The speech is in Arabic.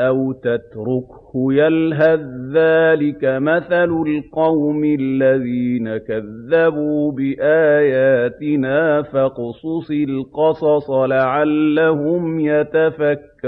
أَوْ تَتْرُكْهُ يَلْهَث ۚ ذَّٰلِكَ مَثَلُ الْقَوْمِ الَّذِينَ كَذَّبُوا بِآيَاتِنَا ۚ فَاقْصُصِ الْقَصَصَ لَعَلَّهُمْ يَتَفَكَّرُونَ